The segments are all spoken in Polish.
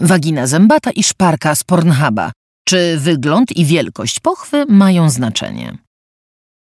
wagina zębata i szparka z Pornhuba. Czy wygląd i wielkość pochwy mają znaczenie?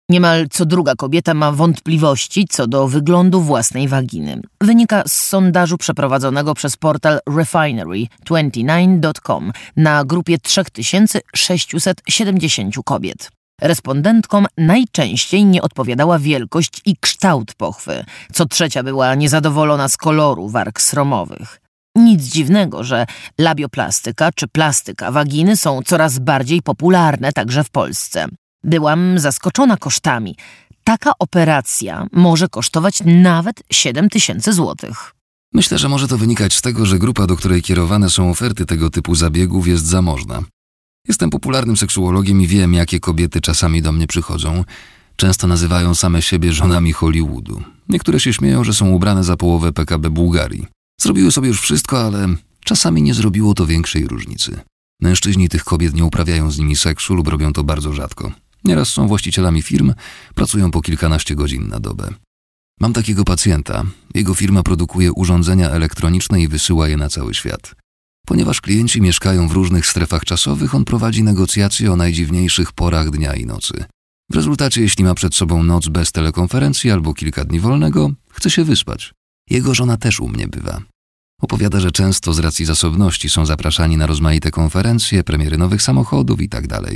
Niemal co druga kobieta ma wątpliwości co do wyglądu własnej waginy. Wynika z sondażu przeprowadzonego przez portal refinery29.com na grupie 3670 kobiet. Respondentkom najczęściej nie odpowiadała wielkość i kształt pochwy. Co trzecia była niezadowolona z koloru warg sromowych. Nic dziwnego, że labioplastyka czy plastyka waginy są coraz bardziej popularne także w Polsce. Byłam zaskoczona kosztami. Taka operacja może kosztować nawet 7 tysięcy złotych. Myślę, że może to wynikać z tego, że grupa, do której kierowane są oferty tego typu zabiegów, jest zamożna. Jestem popularnym seksuologiem i wiem, jakie kobiety czasami do mnie przychodzą. Często nazywają same siebie żonami Hollywoodu. Niektóre się śmieją, że są ubrane za połowę PKB Bułgarii. Zrobiły sobie już wszystko, ale czasami nie zrobiło to większej różnicy. Mężczyźni tych kobiet nie uprawiają z nimi seksu lub robią to bardzo rzadko. Nieraz są właścicielami firm, pracują po kilkanaście godzin na dobę. Mam takiego pacjenta. Jego firma produkuje urządzenia elektroniczne i wysyła je na cały świat. Ponieważ klienci mieszkają w różnych strefach czasowych, on prowadzi negocjacje o najdziwniejszych porach dnia i nocy. W rezultacie, jeśli ma przed sobą noc bez telekonferencji albo kilka dni wolnego, chce się wyspać. Jego żona też u mnie bywa. Opowiada, że często z racji zasobności są zapraszani na rozmaite konferencje, premiery nowych samochodów itd. Tak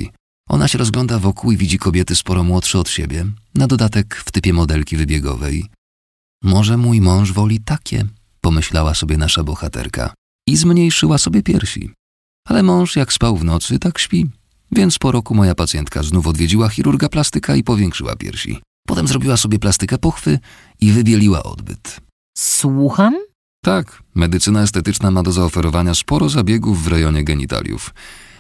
Ona się rozgląda wokół i widzi kobiety sporo młodsze od siebie, na dodatek w typie modelki wybiegowej. Może mój mąż woli takie, pomyślała sobie nasza bohaterka i zmniejszyła sobie piersi. Ale mąż jak spał w nocy, tak śpi. Więc po roku moja pacjentka znów odwiedziła chirurga plastyka i powiększyła piersi. Potem zrobiła sobie plastykę pochwy i wybieliła odbyt. Słucham? Tak, medycyna estetyczna ma do zaoferowania sporo zabiegów w rejonie genitaliów.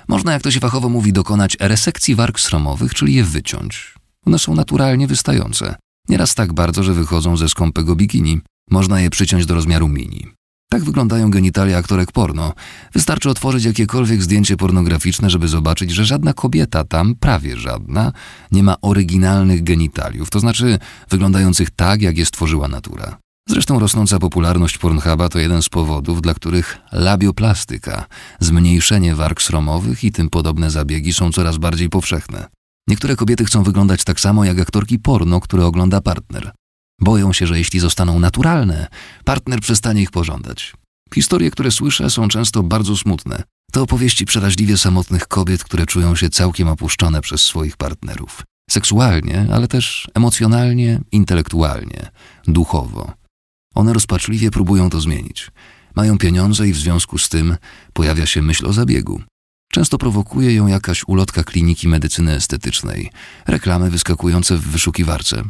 Można, jak to się fachowo mówi, dokonać resekcji warg sromowych, czyli je wyciąć. One są naturalnie wystające. Nieraz tak bardzo, że wychodzą ze skąpego bikini. Można je przyciąć do rozmiaru mini. Tak wyglądają genitalia aktorek porno. Wystarczy otworzyć jakiekolwiek zdjęcie pornograficzne, żeby zobaczyć, że żadna kobieta tam, prawie żadna, nie ma oryginalnych genitaliów, to znaczy wyglądających tak, jak je stworzyła natura. Zresztą rosnąca popularność Pornhuba to jeden z powodów, dla których labioplastyka, zmniejszenie warg sromowych i tym podobne zabiegi są coraz bardziej powszechne. Niektóre kobiety chcą wyglądać tak samo jak aktorki porno, które ogląda partner. Boją się, że jeśli zostaną naturalne, partner przestanie ich pożądać. Historie, które słyszę, są często bardzo smutne. To opowieści przeraźliwie samotnych kobiet, które czują się całkiem opuszczone przez swoich partnerów. Seksualnie, ale też emocjonalnie, intelektualnie, duchowo. One rozpaczliwie próbują to zmienić. Mają pieniądze i w związku z tym pojawia się myśl o zabiegu. Często prowokuje ją jakaś ulotka kliniki medycyny estetycznej, reklamy wyskakujące w wyszukiwarce.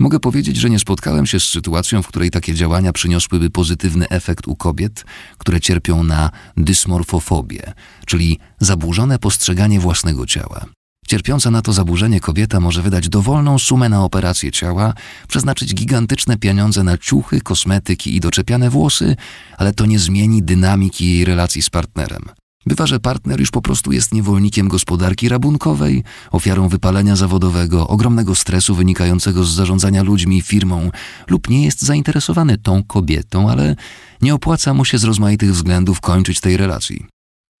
Mogę powiedzieć, że nie spotkałem się z sytuacją, w której takie działania przyniosłyby pozytywny efekt u kobiet, które cierpią na dysmorfofobię, czyli zaburzone postrzeganie własnego ciała. Cierpiąca na to zaburzenie kobieta może wydać dowolną sumę na operację ciała, przeznaczyć gigantyczne pieniądze na ciuchy, kosmetyki i doczepiane włosy, ale to nie zmieni dynamiki jej relacji z partnerem. Bywa, że partner już po prostu jest niewolnikiem gospodarki rabunkowej, ofiarą wypalenia zawodowego, ogromnego stresu wynikającego z zarządzania ludźmi, firmą, lub nie jest zainteresowany tą kobietą, ale nie opłaca mu się z rozmaitych względów kończyć tej relacji.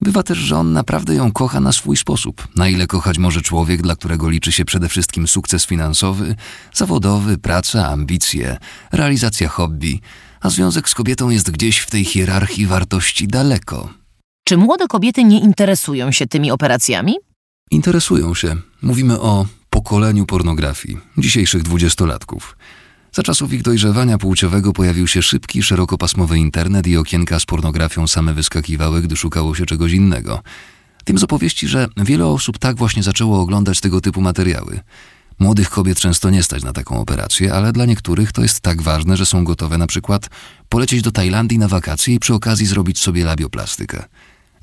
Bywa też, że on naprawdę ją kocha na swój sposób, na ile kochać może człowiek, dla którego liczy się przede wszystkim sukces finansowy, zawodowy, praca, ambicje, realizacja hobby, a związek z kobietą jest gdzieś w tej hierarchii wartości daleko. Czy młode kobiety nie interesują się tymi operacjami? Interesują się. Mówimy o pokoleniu pornografii, dzisiejszych dwudziestolatków. Za czasów ich dojrzewania płciowego pojawił się szybki, szerokopasmowy internet i okienka z pornografią same wyskakiwały, gdy szukało się czegoś innego. Wiem z opowieści, że wiele osób tak właśnie zaczęło oglądać tego typu materiały. Młodych kobiet często nie stać na taką operację, ale dla niektórych to jest tak ważne, że są gotowe na przykład polecieć do Tajlandii na wakacje i przy okazji zrobić sobie labioplastykę.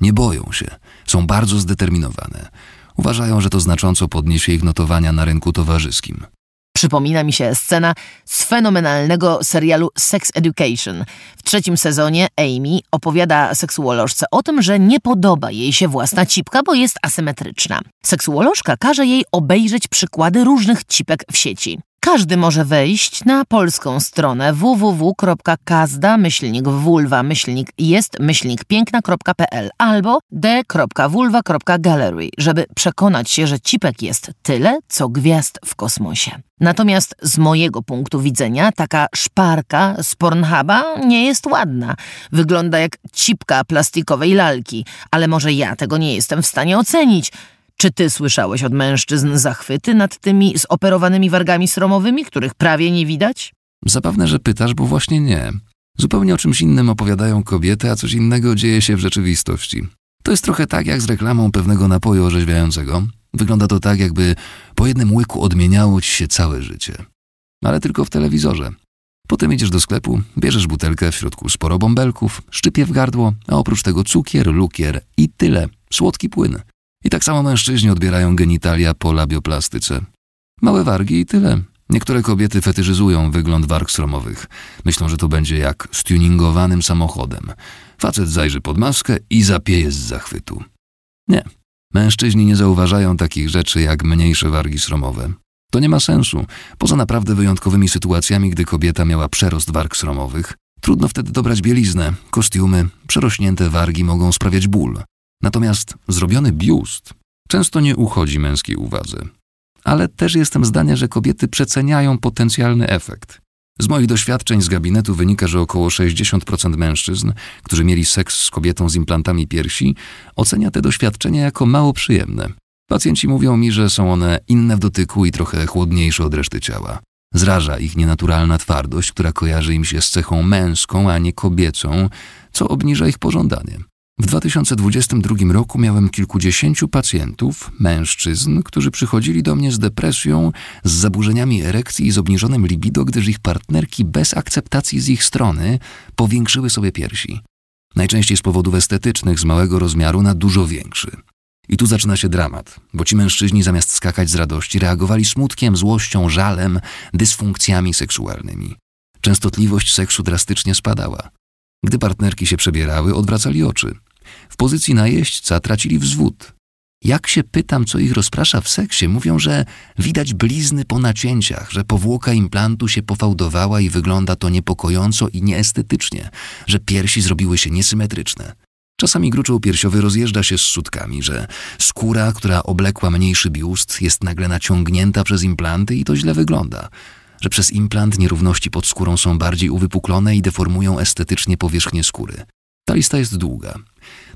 Nie boją się, są bardzo zdeterminowane. Uważają, że to znacząco podniesie ich notowania na rynku towarzyskim. Przypomina mi się scena z fenomenalnego serialu Sex Education. W trzecim sezonie Amy opowiada seksuolożce o tym, że nie podoba jej się własna cipka, bo jest asymetryczna. Seksuolożka każe jej obejrzeć przykłady różnych cipek w sieci. Każdy może wejść na polską stronę www.kazda-vulva-jest-piękna.pl albo d.vulva.gallery, żeby przekonać się, że cipek jest tyle, co gwiazd w kosmosie. Natomiast z mojego punktu widzenia taka szparka z Pornhuba nie jest ładna. Wygląda jak cipka plastikowej lalki, ale może ja tego nie jestem w stanie ocenić. Czy ty słyszałeś od mężczyzn zachwyty nad tymi zoperowanymi wargami sromowymi, których prawie nie widać? Zabawne, że pytasz, bo właśnie nie. Zupełnie o czymś innym opowiadają kobiety, a coś innego dzieje się w rzeczywistości. To jest trochę tak jak z reklamą pewnego napoju orzeźwiającego. Wygląda to tak, jakby po jednym łyku odmieniało ci się całe życie. Ale tylko w telewizorze. Potem idziesz do sklepu, bierzesz butelkę, w środku sporo bąbelków, szczypie w gardło, a oprócz tego cukier, lukier i tyle. Słodki płyn. I tak samo mężczyźni odbierają genitalia po labioplastyce. Małe wargi i tyle. Niektóre kobiety fetyszyzują wygląd warg stromowych. Myślą, że to będzie jak z tuningowanym samochodem. Facet zajrzy pod maskę i zapieje z zachwytu. Nie. Mężczyźni nie zauważają takich rzeczy jak mniejsze wargi sromowe. To nie ma sensu. Poza naprawdę wyjątkowymi sytuacjami, gdy kobieta miała przerost warg sromowych, trudno wtedy dobrać bieliznę, kostiumy, przerośnięte wargi mogą sprawiać ból. Natomiast zrobiony biust często nie uchodzi męskiej uwadze. Ale też jestem zdania, że kobiety przeceniają potencjalny efekt. Z moich doświadczeń z gabinetu wynika, że około 60% mężczyzn, którzy mieli seks z kobietą z implantami piersi, ocenia te doświadczenia jako mało przyjemne. Pacjenci mówią mi, że są one inne w dotyku i trochę chłodniejsze od reszty ciała. Zraża ich nienaturalna twardość, która kojarzy im się z cechą męską, a nie kobiecą, co obniża ich pożądanie. W 2022 roku miałem kilkudziesięciu pacjentów, mężczyzn, którzy przychodzili do mnie z depresją, z zaburzeniami erekcji i z obniżonym libido, gdyż ich partnerki bez akceptacji z ich strony powiększyły sobie piersi. Najczęściej z powodów estetycznych, z małego rozmiaru na dużo większy. I tu zaczyna się dramat, bo ci mężczyźni zamiast skakać z radości reagowali smutkiem, złością, żalem, dysfunkcjami seksualnymi. Częstotliwość seksu drastycznie spadała. Gdy partnerki się przebierały, odwracali oczy. W pozycji najeźdźca tracili wzwód. Jak się pytam, co ich rozprasza w seksie, mówią, że widać blizny po nacięciach, że powłoka implantu się pofałdowała i wygląda to niepokojąco i nieestetycznie, że piersi zrobiły się niesymetryczne. Czasami gruczoł piersiowy rozjeżdża się z sutkami, że skóra, która oblekła mniejszy biust, jest nagle naciągnięta przez implanty i to źle wygląda że przez implant nierówności pod skórą są bardziej uwypuklone i deformują estetycznie powierzchnię skóry. Ta lista jest długa.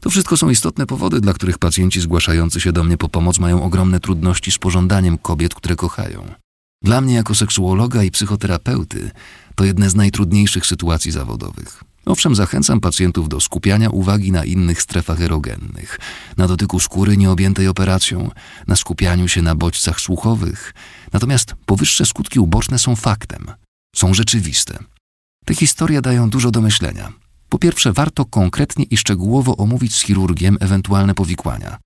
To wszystko są istotne powody, dla których pacjenci zgłaszający się do mnie po pomoc mają ogromne trudności z pożądaniem kobiet, które kochają. Dla mnie, jako seksuologa i psychoterapeuty, to jedne z najtrudniejszych sytuacji zawodowych. Owszem, zachęcam pacjentów do skupiania uwagi na innych strefach erogennych, na dotyku skóry nieobjętej operacją, na skupianiu się na bodźcach słuchowych. Natomiast powyższe skutki uboczne są faktem, są rzeczywiste. Te historie dają dużo do myślenia. Po pierwsze, warto konkretnie i szczegółowo omówić z chirurgiem ewentualne powikłania.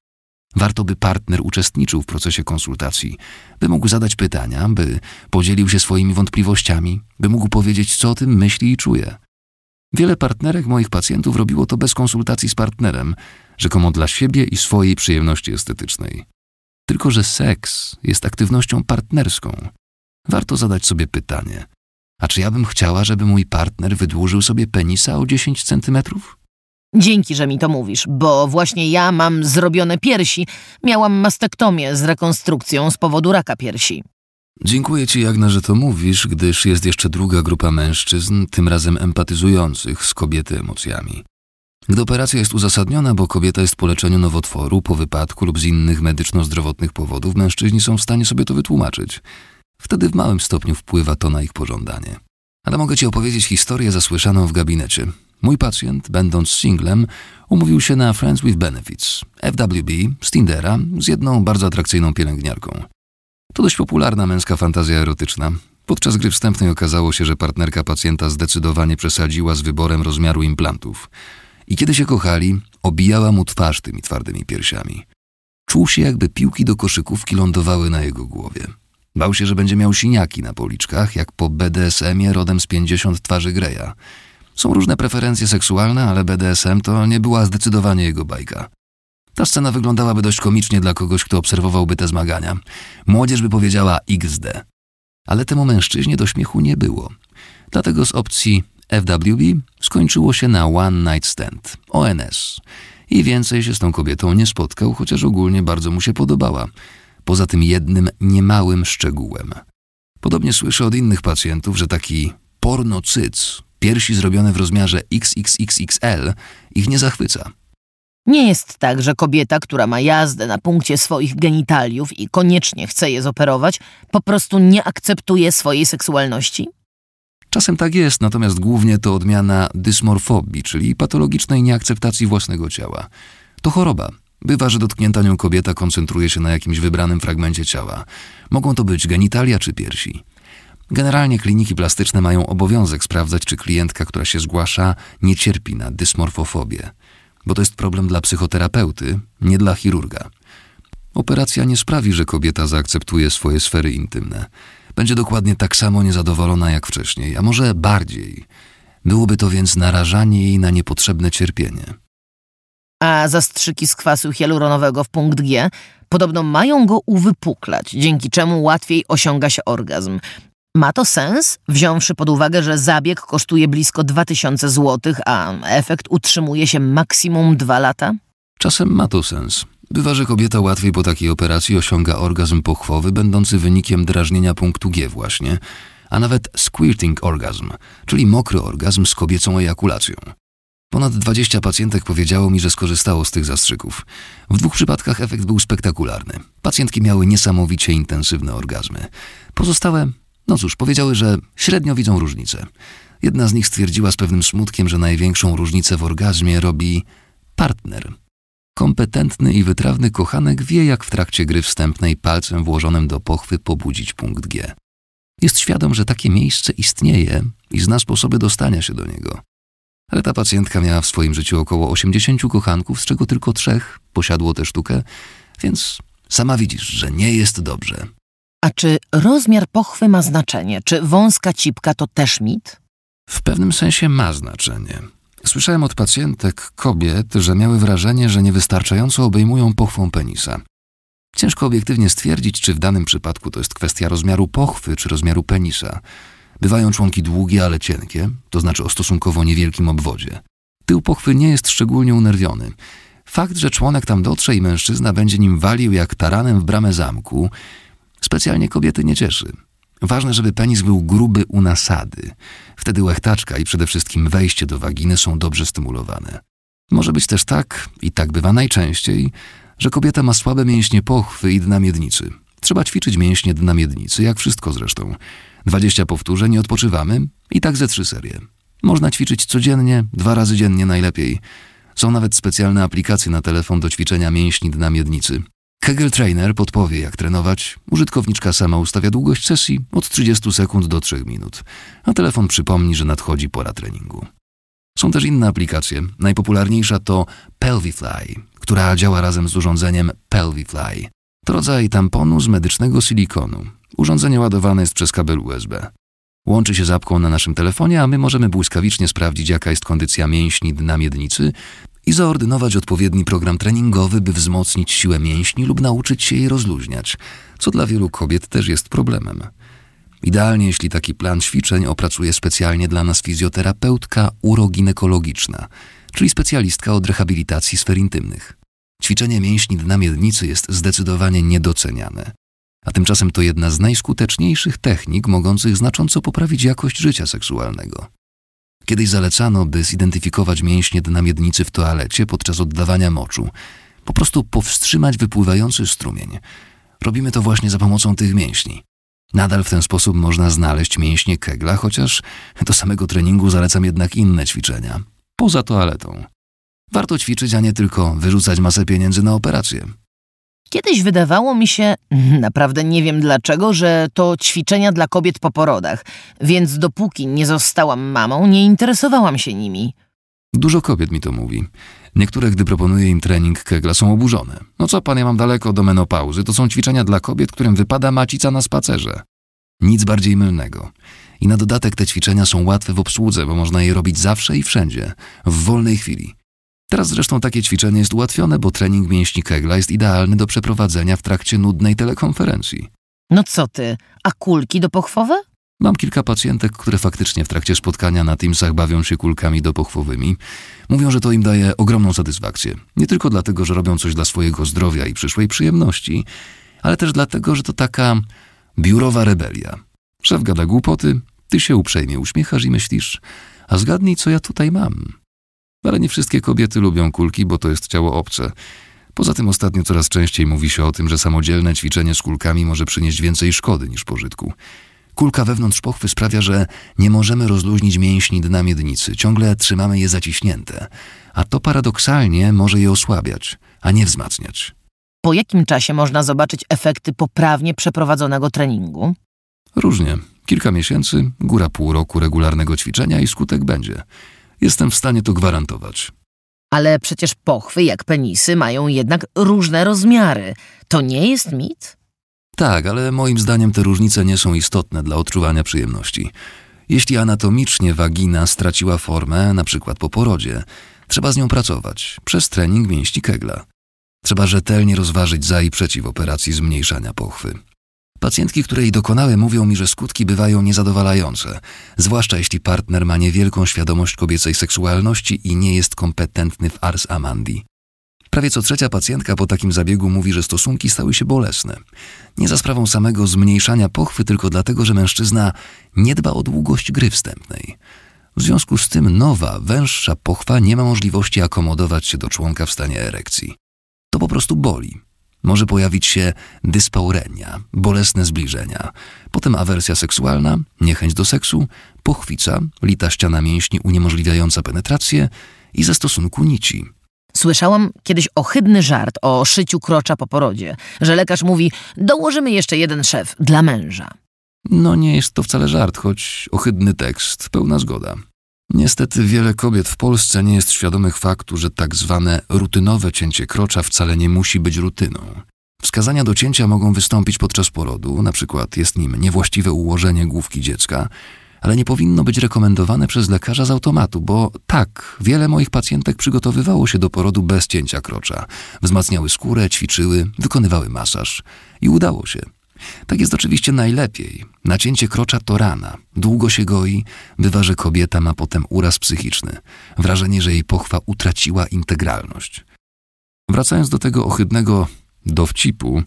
Warto, by partner uczestniczył w procesie konsultacji, by mógł zadać pytania, by podzielił się swoimi wątpliwościami, by mógł powiedzieć, co o tym myśli i czuje. Wiele partnerek moich pacjentów robiło to bez konsultacji z partnerem, rzekomo dla siebie i swojej przyjemności estetycznej. Tylko, że seks jest aktywnością partnerską. Warto zadać sobie pytanie: a czy ja bym chciała, żeby mój partner wydłużył sobie penisa o 10 centymetrów? Dzięki, że mi to mówisz, bo właśnie ja mam zrobione piersi. Miałam mastektomię z rekonstrukcją z powodu raka piersi. Dziękuję Ci, Jagna, że to mówisz, gdyż jest jeszcze druga grupa mężczyzn, tym razem empatyzujących z kobiety emocjami. Gdy operacja jest uzasadniona, bo kobieta jest po leczeniu nowotworu, po wypadku lub z innych medyczno-zdrowotnych powodów, mężczyźni są w stanie sobie to wytłumaczyć. Wtedy w małym stopniu wpływa to na ich pożądanie. Ale mogę Ci opowiedzieć historię zasłyszaną w gabinecie. Mój pacjent, będąc singlem, umówił się na Friends with Benefits, FWB, z Tindera, z jedną bardzo atrakcyjną pielęgniarką. To dość popularna męska fantazja erotyczna. Podczas gry wstępnej okazało się, że partnerka pacjenta zdecydowanie przesadziła z wyborem rozmiaru implantów. I kiedy się kochali, obijała mu twarz tymi twardymi piersiami. Czuł się, jakby piłki do koszykówki lądowały na jego głowie. Bał się, że będzie miał siniaki na policzkach, jak po BDSM-ie rodem z 50 twarzy Greya. Są różne preferencje seksualne, ale BDSM to nie była zdecydowanie jego bajka. Ta scena wyglądałaby dość komicznie dla kogoś, kto obserwowałby te zmagania. Młodzież by powiedziała XD. Ale temu mężczyźnie do śmiechu nie było. Dlatego z opcji FWB skończyło się na One Night Stand, ONS. I więcej się z tą kobietą nie spotkał, chociaż ogólnie bardzo mu się podobała. Poza tym jednym niemałym szczegółem. Podobnie słyszę od innych pacjentów, że taki pornocyc, piersi zrobione w rozmiarze XXXXL, ich nie zachwyca. Nie jest tak, że kobieta, która ma jazdę na punkcie swoich genitaliów i koniecznie chce je zoperować, po prostu nie akceptuje swojej seksualności? Czasem tak jest, natomiast głównie to odmiana dysmorfobii, czyli patologicznej nieakceptacji własnego ciała. To choroba. Bywa, że dotknięta nią kobieta koncentruje się na jakimś wybranym fragmencie ciała. Mogą to być genitalia czy piersi. Generalnie kliniki plastyczne mają obowiązek sprawdzać, czy klientka, która się zgłasza, nie cierpi na dysmorfofobię. Bo to jest problem dla psychoterapeuty, nie dla chirurga. Operacja nie sprawi, że kobieta zaakceptuje swoje sfery intymne. Będzie dokładnie tak samo niezadowolona jak wcześniej, a może bardziej. Byłoby to więc narażanie jej na niepotrzebne cierpienie. A zastrzyki z kwasu hialuronowego w punkt G podobno mają go uwypuklać, dzięki czemu łatwiej osiąga się orgazm. Ma to sens, wziąwszy pod uwagę, że zabieg kosztuje blisko 2000 zł, a efekt utrzymuje się maksimum 2 lata? Czasem ma to sens. Bywa, że kobieta łatwiej po takiej operacji osiąga orgazm pochwowy, będący wynikiem drażnienia punktu G właśnie, a nawet squirting orgazm, czyli mokry orgazm z kobiecą ejakulacją. Ponad 20 pacjentek powiedziało mi, że skorzystało z tych zastrzyków. W dwóch przypadkach efekt był spektakularny. Pacjentki miały niesamowicie intensywne orgazmy. Pozostałe, no cóż, powiedziały, że średnio widzą różnicę. Jedna z nich stwierdziła z pewnym smutkiem, że największą różnicę w orgazmie robi partner. Kompetentny i wytrawny kochanek wie, jak w trakcie gry wstępnej palcem włożonym do pochwy pobudzić punkt G. Jest świadom, że takie miejsce istnieje i zna sposoby dostania się do niego. Ale ta pacjentka miała w swoim życiu około 80 kochanków, z czego tylko trzech posiadło tę sztukę, więc sama widzisz, że nie jest dobrze. A czy rozmiar pochwy ma znaczenie? Czy wąska cipka to też mit? W pewnym sensie ma znaczenie. Słyszałem od pacjentek kobiet, że miały wrażenie, że niewystarczająco obejmują pochwą penisa. Ciężko obiektywnie stwierdzić, czy w danym przypadku to jest kwestia rozmiaru pochwy czy rozmiaru penisa. Bywają członki długie, ale cienkie, to znaczy o stosunkowo niewielkim obwodzie. Tył pochwy nie jest szczególnie unerwiony. Fakt, że członek tam dotrze i mężczyzna będzie nim walił jak taranem w bramę zamku, specjalnie kobiety nie cieszy. Ważne, żeby penis był gruby u nasady. Wtedy łechtaczka i przede wszystkim wejście do waginy są dobrze stymulowane. Może być też tak, i tak bywa najczęściej, że kobieta ma słabe mięśnie pochwy i dna miednicy. Trzeba ćwiczyć mięśnie dna miednicy, jak wszystko zresztą. 20 powtórzeń, odpoczywamy i tak ze trzy serie. Można ćwiczyć codziennie, dwa razy dziennie najlepiej. Są nawet specjalne aplikacje na telefon do ćwiczenia mięśni dna miednicy. Kegel Trainer podpowie, jak trenować. Użytkowniczka sama ustawia długość sesji od 30 sekund do 3 minut, a telefon przypomni, że nadchodzi pora treningu. Są też inne aplikacje. Najpopularniejsza to Pelvifly, która działa razem z urządzeniem Pelvifly. To rodzaj tamponu z medycznego silikonu. Urządzenie ładowane jest przez kabel USB. Łączy się z apką na naszym telefonie, a my możemy błyskawicznie sprawdzić, jaka jest kondycja mięśni dna miednicy i zaordynować odpowiedni program treningowy, by wzmocnić siłę mięśni lub nauczyć się jej rozluźniać, co dla wielu kobiet też jest problemem. Idealnie, jeśli taki plan ćwiczeń opracuje specjalnie dla nas fizjoterapeutka uroginekologiczna, czyli specjalistka od rehabilitacji sfer intymnych. Ćwiczenie mięśni dna miednicy jest zdecydowanie niedoceniane, a tymczasem to jedna z najskuteczniejszych technik mogących znacząco poprawić jakość życia seksualnego. Kiedyś zalecano, by zidentyfikować mięśnie dna miednicy w toalecie podczas oddawania moczu, po prostu powstrzymać wypływający strumień. Robimy to właśnie za pomocą tych mięśni. Nadal w ten sposób można znaleźć mięśnie kegla, chociaż do samego treningu zalecam jednak inne ćwiczenia, poza toaletą. Warto ćwiczyć, a nie tylko wyrzucać masę pieniędzy na operację. Kiedyś wydawało mi się, naprawdę nie wiem dlaczego, że to ćwiczenia dla kobiet po porodach, więc dopóki nie zostałam mamą, nie interesowałam się nimi. Dużo kobiet mi to mówi. Niektóre, gdy proponuję im trening kegla, są oburzone. No co pan, ja mam daleko do menopauzy, to są ćwiczenia dla kobiet, którym wypada macica na spacerze. Nic bardziej mylnego. I na dodatek te ćwiczenia są łatwe w obsłudze, bo można je robić zawsze i wszędzie, w wolnej chwili. Teraz zresztą takie ćwiczenie jest ułatwione, bo trening mięśni kegla jest idealny do przeprowadzenia w trakcie nudnej telekonferencji. No co ty, a kulki dopochwowe? Mam kilka pacjentek, które faktycznie w trakcie spotkania na Teamsach bawią się kulkami dopochwowymi. Mówią, że to im daje ogromną satysfakcję. Nie tylko dlatego, że robią coś dla swojego zdrowia i przyszłej przyjemności, ale też dlatego, że to taka biurowa rebelia. Szef gada głupoty, ty się uprzejmie uśmiechasz i myślisz, a zgadnij, co ja tutaj mam. Ale nie wszystkie kobiety lubią kulki, bo to jest ciało obce. Poza tym ostatnio coraz częściej mówi się o tym, że samodzielne ćwiczenie z kulkami może przynieść więcej szkody niż pożytku. Kulka wewnątrz pochwy sprawia, że nie możemy rozluźnić mięśni dna miednicy, ciągle trzymamy je zaciśnięte, a to paradoksalnie może je osłabiać, a nie wzmacniać. Po jakim czasie można zobaczyć efekty poprawnie przeprowadzonego treningu? Różnie. Kilka miesięcy, góra pół roku regularnego ćwiczenia i skutek będzie. Jestem w stanie to gwarantować. Ale przecież pochwy, jak penisy, mają jednak różne rozmiary. To nie jest mit? Tak, ale moim zdaniem te różnice nie są istotne dla odczuwania przyjemności. Jeśli anatomicznie wagina straciła formę, na przykład po porodzie, trzeba z nią pracować przez trening mięśni kegla. Trzeba rzetelnie rozważyć za i przeciw operacji zmniejszania pochwy. Pacjentki, które jej dokonały, mówią mi, że skutki bywają niezadowalające, zwłaszcza jeśli partner ma niewielką świadomość kobiecej seksualności i nie jest kompetentny w ars amandi. Prawie co trzecia pacjentka po takim zabiegu mówi, że stosunki stały się bolesne. Nie za sprawą samego zmniejszania pochwy, tylko dlatego, że mężczyzna nie dba o długość gry wstępnej. W związku z tym nowa, węższa pochwa nie ma możliwości akomodować się do członka w stanie erekcji. To po prostu boli. Może pojawić się dyspaurenia, bolesne zbliżenia, potem awersja seksualna, niechęć do seksu, pochwica, lita ściana mięśni uniemożliwiająca penetrację i ze stosunku nici. Słyszałam kiedyś ohydny żart o szyciu krocza po porodzie, że lekarz mówi: dołożymy jeszcze jeden szef dla męża. No nie jest to wcale żart, choć ohydny tekst, pełna zgoda. Niestety wiele kobiet w Polsce nie jest świadomych faktu, że tak zwane rutynowe cięcie krocza wcale nie musi być rutyną. Wskazania do cięcia mogą wystąpić podczas porodu, na przykład jest nim niewłaściwe ułożenie główki dziecka, ale nie powinno być rekomendowane przez lekarza z automatu, bo tak, wiele moich pacjentek przygotowywało się do porodu bez cięcia krocza. Wzmacniały skórę, ćwiczyły, wykonywały masaż i udało się. Tak jest oczywiście najlepiej. Nacięcie krocza to rana. Długo się goi, bywa, że kobieta ma potem uraz psychiczny. Wrażenie, że jej pochwa utraciła integralność. Wracając do tego ohydnego dowcipu,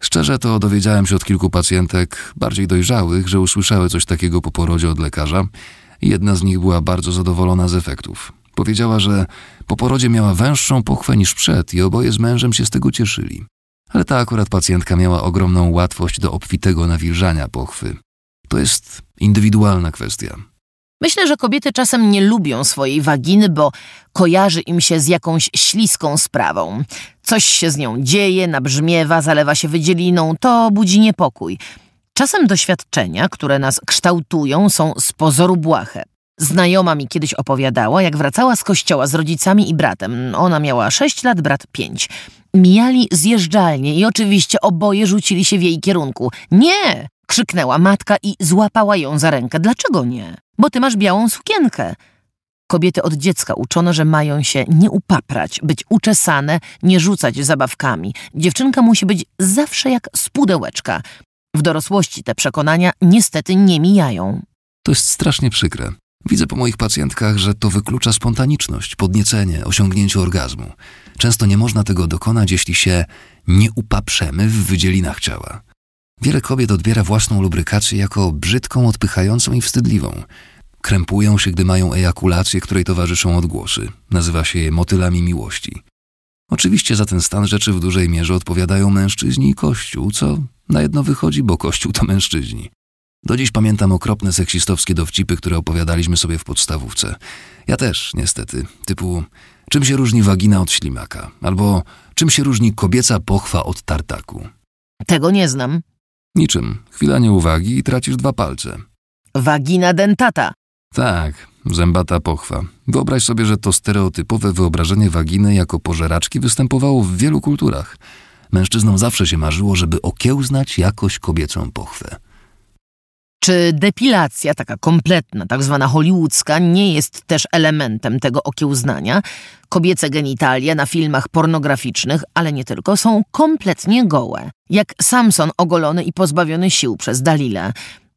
szczerze to dowiedziałem się od kilku pacjentek, bardziej dojrzałych, że usłyszały coś takiego po porodzie od lekarza. Jedna z nich była bardzo zadowolona z efektów. Powiedziała, że po porodzie miała węższą pochwę niż przed i oboje z mężem się z tego cieszyli ale ta akurat pacjentka miała ogromną łatwość do obfitego nawilżania pochwy. To jest indywidualna kwestia. Myślę, że kobiety czasem nie lubią swojej waginy, bo kojarzy im się z jakąś śliską sprawą. Coś się z nią dzieje, nabrzmiewa, zalewa się wydzieliną, to budzi niepokój. Czasem doświadczenia, które nas kształtują, są z pozoru błahe. Znajoma mi kiedyś opowiadała, jak wracała z kościoła z rodzicami i bratem. Ona miała sześć lat, brat pięć. Mijali zjeżdżalnie i oczywiście oboje rzucili się w jej kierunku. Nie! krzyknęła matka i złapała ją za rękę. Dlaczego nie? Bo ty masz białą sukienkę. Kobiety od dziecka uczono, że mają się nie upaprać, być uczesane, nie rzucać zabawkami. Dziewczynka musi być zawsze jak z pudełeczka. W dorosłości te przekonania niestety nie mijają. To jest strasznie przykre. Widzę po moich pacjentkach, że to wyklucza spontaniczność, podniecenie, osiągnięcie orgazmu. Często nie można tego dokonać, jeśli się nie upaprzemy w wydzielinach ciała. Wiele kobiet odbiera własną lubrykację jako brzydką, odpychającą i wstydliwą. Krępują się, gdy mają ejakulację, której towarzyszą odgłosy. Nazywa się je motylami miłości. Oczywiście za ten stan rzeczy w dużej mierze odpowiadają mężczyźni i Kościół, co na jedno wychodzi, bo Kościół to mężczyźni. Do dziś pamiętam okropne seksistowskie dowcipy, które opowiadaliśmy sobie w podstawówce. Ja też, niestety. Typu, czym się różni wagina od ślimaka? Albo czym się różni kobieca pochwa od tartaku? Tego nie znam. Niczym. Chwila nieuwagi i tracisz dwa palce. Wagina dentata. Tak, zębata pochwa. Wyobraź sobie, że to stereotypowe wyobrażenie waginy jako pożeraczki występowało w wielu kulturach. Mężczyznom zawsze się marzyło, żeby okiełznać jakoś kobiecą pochwę. Czy depilacja, taka kompletna, tak zwana hollywoodzka, nie jest też elementem tego okiełznania? Kobiece genitalia na filmach pornograficznych, ale nie tylko, są kompletnie gołe. Jak Samson ogolony i pozbawiony sił przez Dalilę.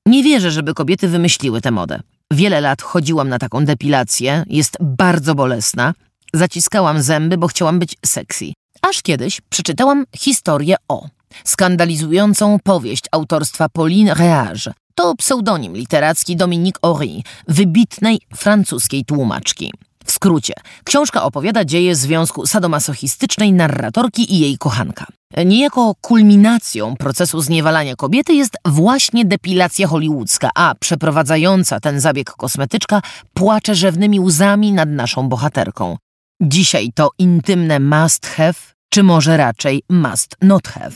Nie wierzę, żeby kobiety wymyśliły tę modę. Wiele lat chodziłam na taką depilację, jest bardzo bolesna. Zaciskałam zęby, bo chciałam być sexy. Aż kiedyś przeczytałam historię o skandalizującą powieść autorstwa Pauline Réage. To pseudonim literacki Dominique Horry, wybitnej francuskiej tłumaczki. W skrócie, książka opowiada dzieje związku sadomasochistycznej narratorki i jej kochanka. Niejako kulminacją procesu zniewalania kobiety jest właśnie depilacja hollywoodzka, a przeprowadzająca ten zabieg kosmetyczka płacze rzewnymi łzami nad naszą bohaterką. Dzisiaj to intymne must have, czy może raczej must not have.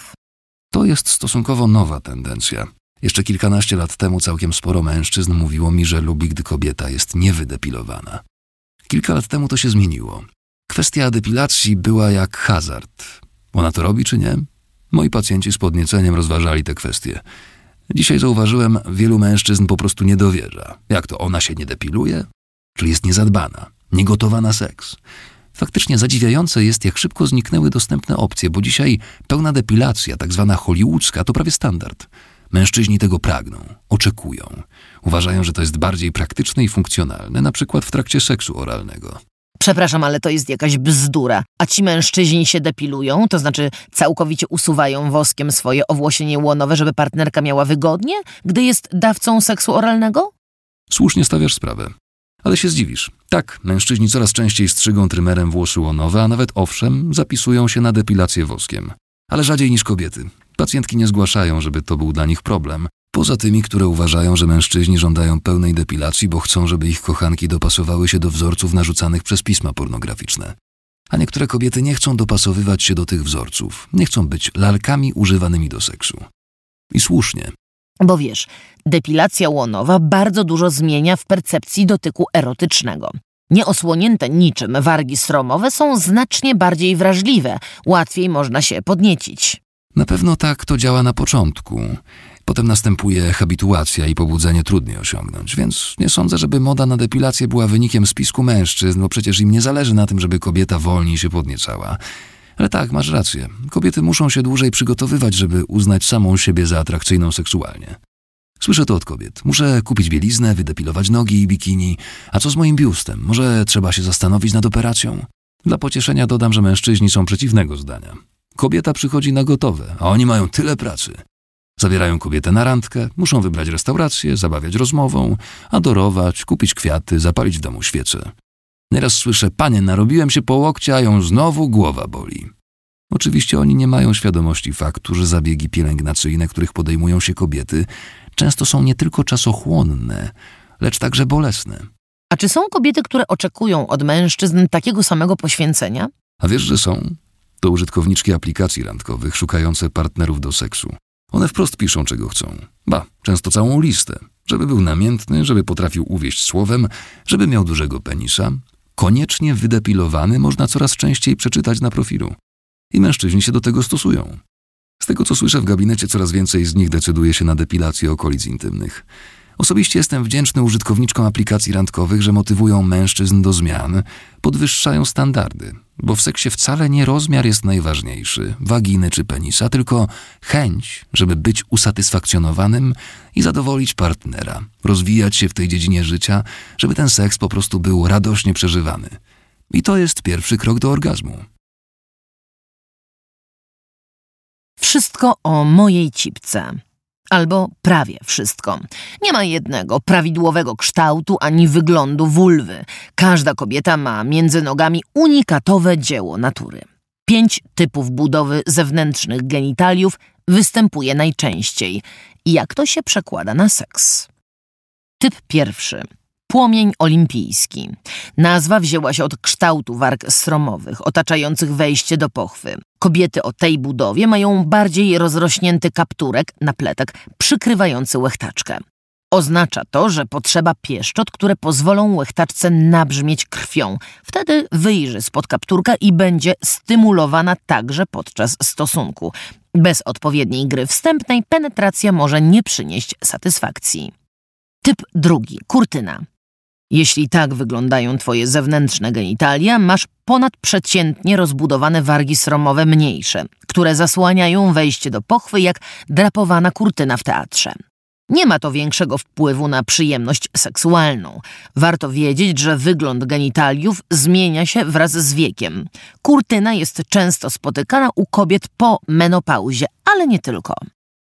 To jest stosunkowo nowa tendencja. Jeszcze kilkanaście lat temu całkiem sporo mężczyzn mówiło mi, że lubi, gdy kobieta jest niewydepilowana. Kilka lat temu to się zmieniło. Kwestia depilacji była jak hazard. Ona to robi czy nie? Moi pacjenci z podnieceniem rozważali te kwestie. Dzisiaj zauważyłem, wielu mężczyzn po prostu nie dowierza. Jak to ona się nie depiluje? Czyli jest niezadbana, niegotowa na seks. Faktycznie zadziwiające jest, jak szybko zniknęły dostępne opcje, bo dzisiaj pełna depilacja, tak zwana hollywoodzka, to prawie standard. Mężczyźni tego pragną, oczekują. Uważają, że to jest bardziej praktyczne i funkcjonalne, na przykład w trakcie seksu oralnego. Przepraszam, ale to jest jakaś bzdura. A ci mężczyźni się depilują, to znaczy całkowicie usuwają woskiem swoje owłosienie łonowe, żeby partnerka miała wygodnie, gdy jest dawcą seksu oralnego? Słusznie stawiasz sprawę. Ale się zdziwisz. Tak, mężczyźni coraz częściej strzygą trymerem włosy łonowe, a nawet owszem, zapisują się na depilację woskiem. Ale rzadziej niż kobiety. Pacjentki nie zgłaszają, żeby to był dla nich problem. Poza tymi, które uważają, że mężczyźni żądają pełnej depilacji, bo chcą, żeby ich kochanki dopasowały się do wzorców narzucanych przez pisma pornograficzne. A niektóre kobiety nie chcą dopasowywać się do tych wzorców, nie chcą być lalkami używanymi do seksu. I słusznie. Bo wiesz, depilacja łonowa bardzo dużo zmienia w percepcji dotyku erotycznego. Nieosłonięte niczym wargi sromowe są znacznie bardziej wrażliwe, łatwiej można się podniecić. Na pewno tak to działa na początku. Potem następuje habituacja i pobudzenie trudniej osiągnąć, więc nie sądzę, żeby moda na depilację była wynikiem spisku mężczyzn, bo przecież im nie zależy na tym, żeby kobieta wolniej się podniecała. Ale tak, masz rację. Kobiety muszą się dłużej przygotowywać, żeby uznać samą siebie za atrakcyjną seksualnie. Słyszę to od kobiet. Muszę kupić bieliznę, wydepilować nogi i bikini. A co z moim biustem? Może trzeba się zastanowić nad operacją? Dla pocieszenia dodam, że mężczyźni są przeciwnego zdania. Kobieta przychodzi na gotowe, a oni mają tyle pracy. Zabierają kobietę na randkę, muszą wybrać restaurację, zabawiać rozmową, adorować, kupić kwiaty, zapalić w domu świece. Nieraz słyszę, panie, narobiłem się po łokcie, a ją znowu głowa boli. Oczywiście oni nie mają świadomości faktu, że zabiegi pielęgnacyjne, których podejmują się kobiety, często są nie tylko czasochłonne, lecz także bolesne. A czy są kobiety, które oczekują od mężczyzn takiego samego poświęcenia? A wiesz, że są? To użytkowniczki aplikacji randkowych szukające partnerów do seksu. One wprost piszą, czego chcą. Ba, często całą listę. Żeby był namiętny, żeby potrafił uwieść słowem, żeby miał dużego penisa. Koniecznie wydepilowany można coraz częściej przeczytać na profilu. I mężczyźni się do tego stosują. Z tego, co słyszę w gabinecie, coraz więcej z nich decyduje się na depilację okolic intymnych. Osobiście jestem wdzięczny użytkowniczkom aplikacji randkowych, że motywują mężczyzn do zmian, podwyższają standardy, bo w seksie wcale nie rozmiar jest najważniejszy, waginy czy penisa, tylko chęć, żeby być usatysfakcjonowanym i zadowolić partnera, rozwijać się w tej dziedzinie życia, żeby ten seks po prostu był radośnie przeżywany. I to jest pierwszy krok do orgazmu. Wszystko o mojej cipce. Albo prawie wszystko. Nie ma jednego prawidłowego kształtu ani wyglądu wulwy. Każda kobieta ma między nogami unikatowe dzieło natury. Pięć typów budowy zewnętrznych genitaliów występuje najczęściej. Jak to się przekłada na seks? Typ pierwszy. Płomień olimpijski. Nazwa wzięła się od kształtu warg sromowych otaczających wejście do pochwy. Kobiety o tej budowie mają bardziej rozrośnięty kapturek, napletek, przykrywający łechtaczkę. Oznacza to, że potrzeba pieszczot, które pozwolą łechtaczce nabrzmieć krwią. Wtedy wyjrzy spod kapturka i będzie stymulowana także podczas stosunku. Bez odpowiedniej gry wstępnej penetracja może nie przynieść satysfakcji. Typ drugi kurtyna. Jeśli tak wyglądają twoje zewnętrzne genitalia, masz ponadprzeciętnie rozbudowane wargi sromowe mniejsze, które zasłaniają wejście do pochwy jak drapowana kurtyna w teatrze. Nie ma to większego wpływu na przyjemność seksualną. Warto wiedzieć, że wygląd genitaliów zmienia się wraz z wiekiem. Kurtyna jest często spotykana u kobiet po menopauzie, ale nie tylko.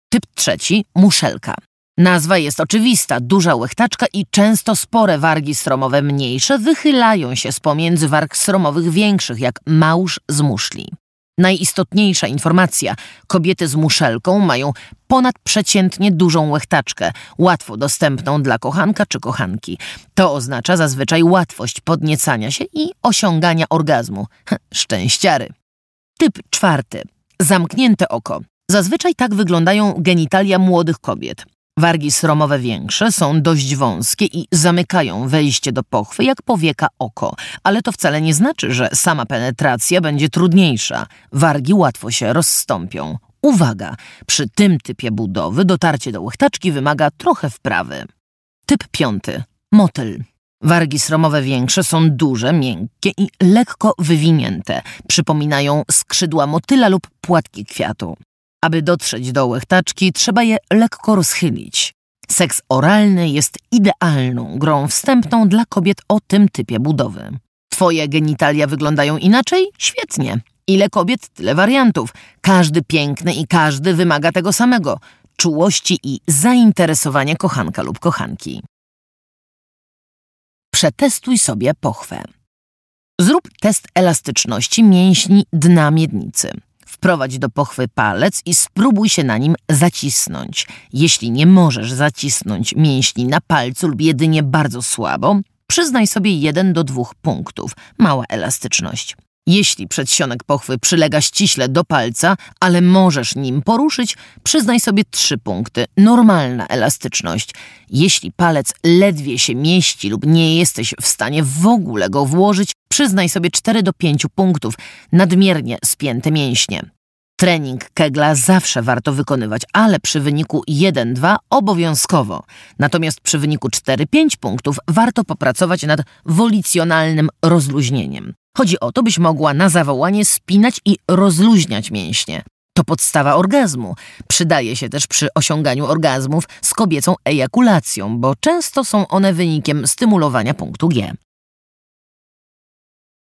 Typ trzeci muszelka. Nazwa jest oczywista, duża łechtaczka i często spore wargi stromowe mniejsze wychylają się z pomiędzy warg stromowych większych, jak małż z muszli. Najistotniejsza informacja: kobiety z muszelką mają ponadprzeciętnie dużą łechtaczkę, łatwo dostępną dla kochanka czy kochanki. To oznacza zazwyczaj łatwość podniecania się i osiągania orgazmu. Szczęściary. Typ czwarty. Zamknięte oko. Zazwyczaj tak wyglądają genitalia młodych kobiet. Wargi sromowe większe są dość wąskie i zamykają wejście do pochwy jak powieka oko, ale to wcale nie znaczy, że sama penetracja będzie trudniejsza. Wargi łatwo się rozstąpią. Uwaga! Przy tym typie budowy dotarcie do łechtaczki wymaga trochę wprawy. Typ piąty. Motyl. Wargi sromowe większe są duże, miękkie i lekko wywinięte. Przypominają skrzydła motyla lub płatki kwiatu. Aby dotrzeć do łechtaczki, trzeba je lekko rozchylić. Seks oralny jest idealną grą wstępną dla kobiet o tym typie budowy. Twoje genitalia wyglądają inaczej? Świetnie. Ile kobiet, tyle wariantów. Każdy piękny i każdy wymaga tego samego czułości i zainteresowania kochanka lub kochanki. Przetestuj sobie pochwę. Zrób test elastyczności mięśni dna miednicy. Wprowadź do pochwy palec i spróbuj się na nim zacisnąć. Jeśli nie możesz zacisnąć mięśni na palcu lub jedynie bardzo słabo, przyznaj sobie jeden do dwóch punktów. Mała elastyczność. Jeśli przedsionek pochwy przylega ściśle do palca, ale możesz nim poruszyć, przyznaj sobie trzy punkty. Normalna elastyczność. Jeśli palec ledwie się mieści lub nie jesteś w stanie w ogóle go włożyć, przyznaj sobie 4 do 5 punktów. Nadmiernie spięte mięśnie. Trening kegla zawsze warto wykonywać, ale przy wyniku 1-2 obowiązkowo. Natomiast przy wyniku 4-5 punktów warto popracować nad wolicjonalnym rozluźnieniem. Chodzi o to, byś mogła na zawołanie spinać i rozluźniać mięśnie. To podstawa orgazmu. Przydaje się też przy osiąganiu orgazmów z kobiecą ejakulacją, bo często są one wynikiem stymulowania punktu G.